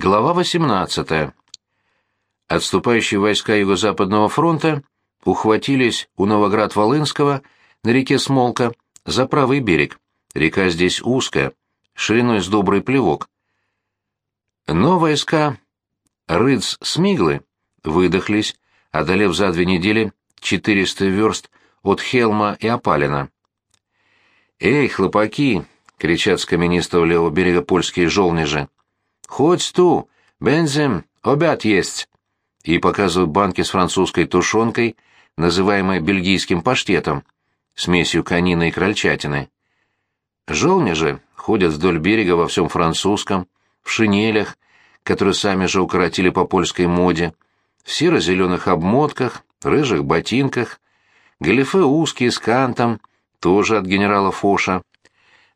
Глава 18. Отступающие войска Юго-Западного фронта ухватились у Новоград-Волынского на реке Смолка за правый берег. Река здесь узкая, шириной с добрый плевок. Но войска Рыц-Смиглы выдохлись, одолев за две недели 400 верст от Хелма и Опалина. «Эй, хлопаки!» — кричат с каменистого левого берега польские жолнежи. «Хоть ту, бензин, обяд есть!» И показывают банки с французской тушенкой, называемой бельгийским паштетом, смесью конины и крольчатины. Жолни же ходят вдоль берега во всем французском, в шинелях, которые сами же укоротили по польской моде, в серо-зеленых обмотках, рыжих ботинках, галифе узкие с кантом, тоже от генерала Фоша.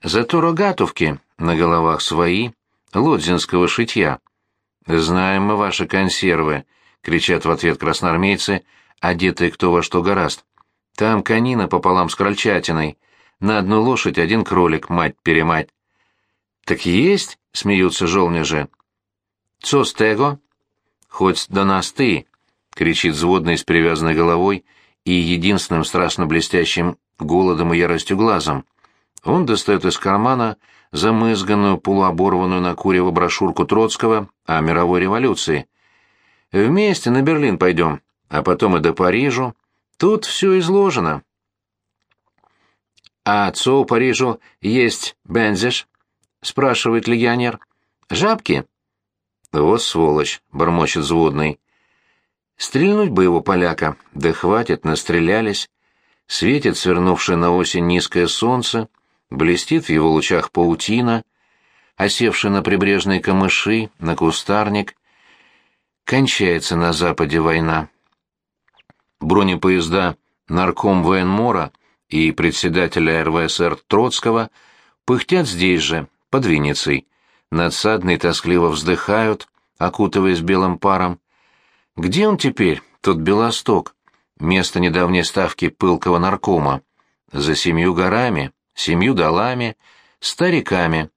Зато рогатовки на головах свои, лодзинского шитья. «Знаем мы ваши консервы», — кричат в ответ красноармейцы, одетые кто во что гораст. «Там конина пополам с крольчатиной. На одну лошадь один кролик, мать-перемать». «Так есть?» — смеются жолнежи. «Цо стего?» «Хоть до нас ты!» — кричит взводный с перевязанной головой и единственным страшно блестящим голодом и яростью глазом. Он достает из кармана замызганную, полуоборванную на курево брошюрку Троцкого о мировой революции. «Вместе на Берлин пойдем, а потом и до Парижу. Тут все изложено». «А отцу Парижу есть бензиш?» — спрашивает легионер. «Жабки?» «Вот сволочь», — бормочет взводный. «Стрельнуть бы его поляка, да хватит, настрелялись». Светит свернувшее на осень низкое солнце, блестит в его лучах паутина, осевшая на прибрежные камыши, на кустарник. Кончается на западе война. Бронепоезда нарком военмора и председателя РВСР Троцкого пыхтят здесь же, под Винницей. Надсадные тоскливо вздыхают, окутываясь белым паром. Где он теперь, тот Белосток? Место недавней ставки пылкого наркома. За семью горами семью долами, стариками.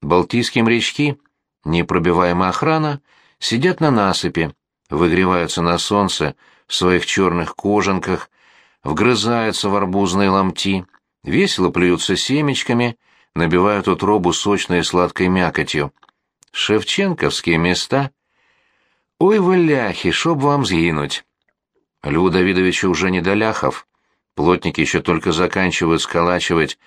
Балтийские морячки, непробиваемая охрана, сидят на насыпи, выгреваются на солнце в своих черных кожанках, вгрызаются в арбузные ломти, весело плюются семечками, набивают утробу сочной и сладкой мякотью. Шевченковские места. Ой, вы ляхи, шоб вам сгинуть. Льву Давидовичу уже не до ляхов. Плотники еще только заканчивают сколачивать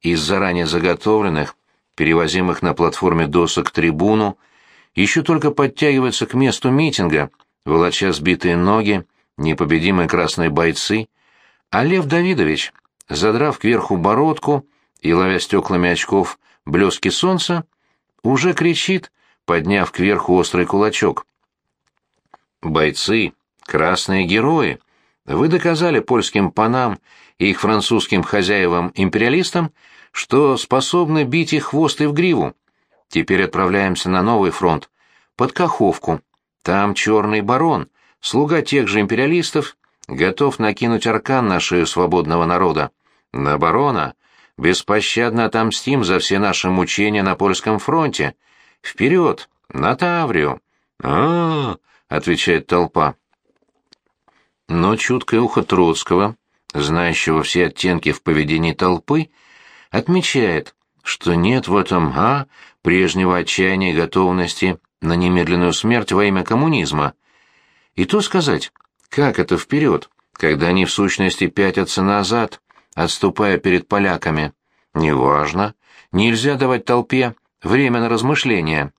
из заранее заготовленных, перевозимых на платформе досок трибуну, еще только подтягиваются к месту митинга, волоча сбитые ноги, непобедимые красные бойцы, а Лев Давидович, задрав кверху бородку и ловя стеклами очков блески солнца, уже кричит, подняв кверху острый кулачок. Бойцы, красные герои, вы доказали польским панам и их французским хозяевам-империалистам, что способны бить их хвост и в гриву. Теперь отправляемся на новый фронт, под Каховку. Там черный барон, слуга тех же империалистов, готов накинуть аркан на шею свободного народа. На барона беспощадно отомстим за все наши мучения на польском фронте. Вперед, на Таврию! а, отвечает толпа. Но чуткое ухо Троцкого, знающего все оттенки в поведении толпы, отмечает, что нет в этом «а» прежнего отчаяния и готовности на немедленную смерть во имя коммунизма. И то сказать, как это вперед, когда они в сущности пятятся назад, отступая перед поляками. Неважно, нельзя давать толпе время на размышления.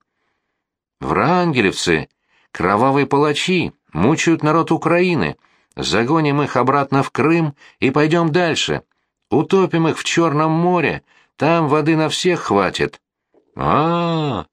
Врангелевцы, кровавые палачи, мучают народ Украины, Загоним их обратно в Крым и пойдем дальше. Утопим их в Черном море, там воды на всех хватит. А, -а, -а